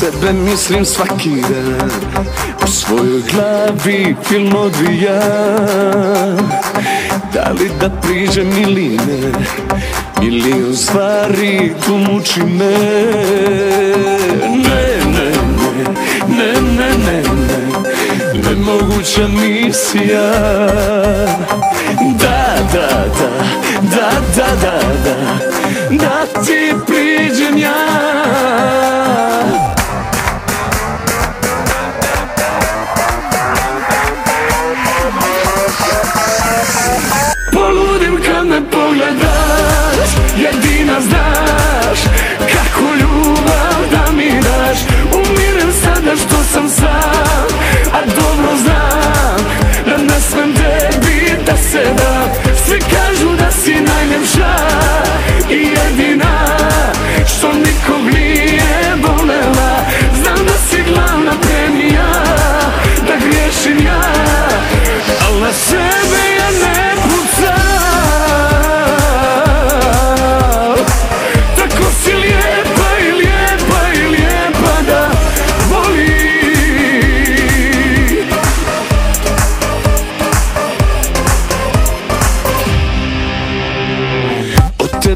tebe mislim svaki dan U svojoj glavi film odvija. Da li da priđem ili ne Milion stvari tu muči me? Ne, ne, ne, ne, ne, ne, ne Nemoguća misija. Da, da, da, da, da, da, da Da ti priđem ja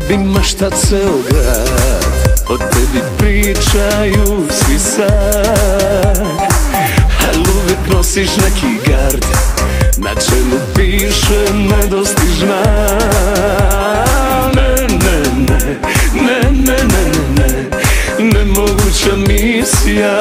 O tebi mašta ceo grad O tebi pričaju svi sad. Al uvijek nosiš neki gard Na čelu piše nedostižna. Ne, ne, ne, ne, ne, ne, ne, ne Nemoguća misija